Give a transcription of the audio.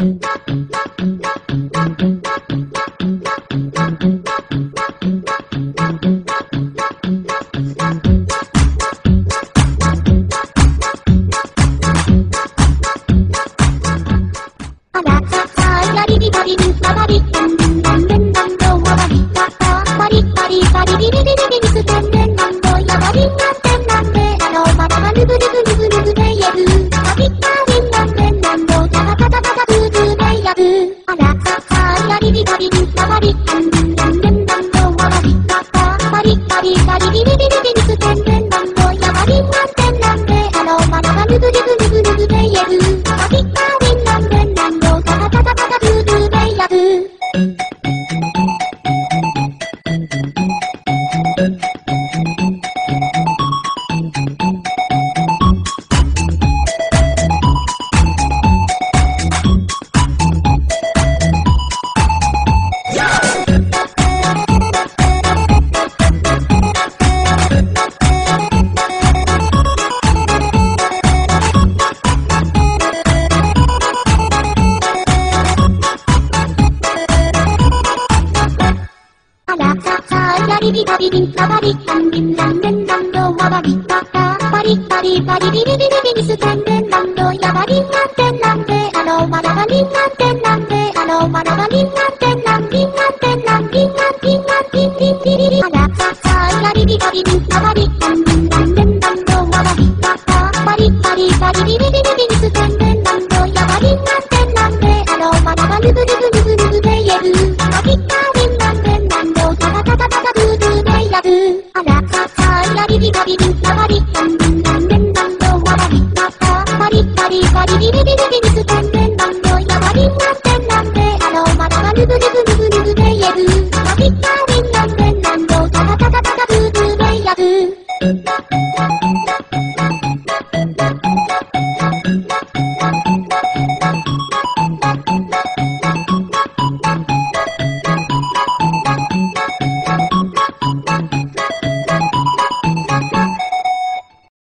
あああやりびたりびたばりさやりびたびびんたばりたんびんなんでんなんどわばりたたばりたりばりびびびびびびすてんでんなんどやばりんなんてなんであのまだばりんなんてなんであのまだばりんなんてなんビンなんてんなんビンなんびんなんびんびんびびびあらささやりびたびびんたばり Bye.